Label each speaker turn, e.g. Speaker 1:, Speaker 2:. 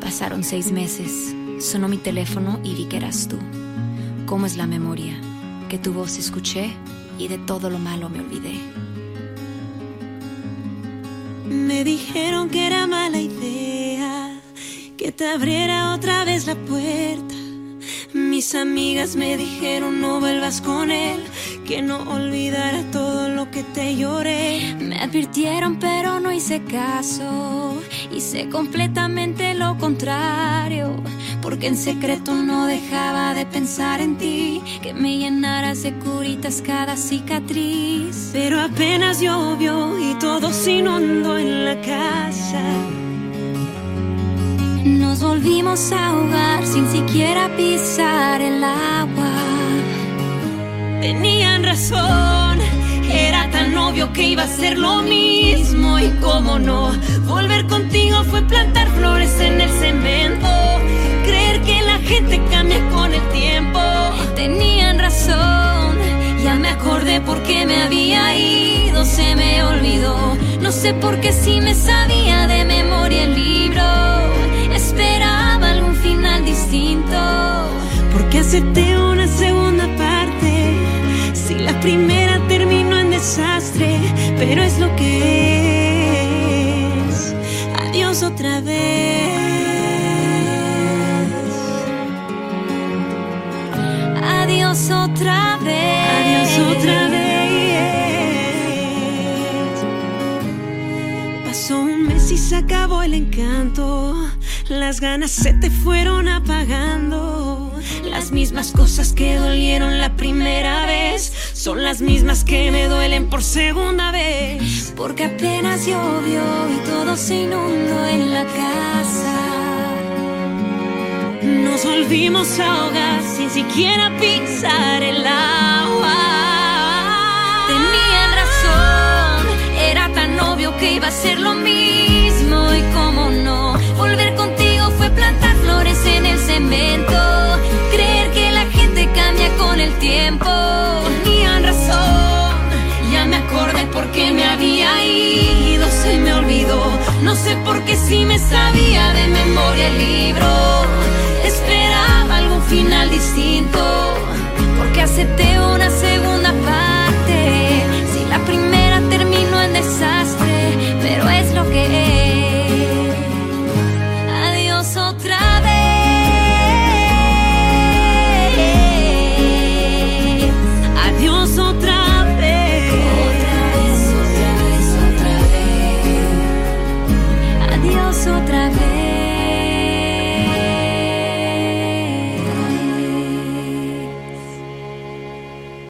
Speaker 1: Pasaron seis meses, sonó mi teléfono y vi que eras tú. ¿Cómo es la memoria? Que tu voz escuché y de todo lo malo me olvidé.
Speaker 2: Me dijeron que era mala idea que te abriera otra vez la puerta. Mis amigas me dijeron no vuelvas con él, que no olvidara todo lo que te lloré.
Speaker 1: Advirtieron pero no hice caso, hice completamente lo contrario, porque en secreto no dejaba de pensar en ti, que me llenaras de curitas cada cicatriz.
Speaker 2: Pero apenas llovió y todo se inundó en la casa.
Speaker 1: Nos volvimos a ahogar sin siquiera pisar el agua.
Speaker 2: Tenían razón, obvio que iba a ser lo mismo y cómo no. Volver contigo fue plantar flores en el cemento, creer que la gente cambia con el tiempo.
Speaker 1: Tenían razón, ya me acordé porque me había ido, se me olvidó. No sé por qué si me sabía de memoria el libro, esperaba algún final distinto.
Speaker 2: Porque acepté una segunda parte, si la primera desastre, pero es lo que es. Adiós otra vez.
Speaker 1: Adiós otra vez.
Speaker 2: Adiós otra vez. Pasó un mes y se acabó el encanto. Las ganas se te fueron apagando. Las mismas cosas que dolieron la primera vez son las mismas que me duelen por segunda vez.
Speaker 1: Porque apenas llovió y todo se inundó en la casa.
Speaker 2: Nos volvimos a ahogar sin siquiera pisar el agua.
Speaker 1: No
Speaker 2: sé por qué si me sabía de memoria el libro.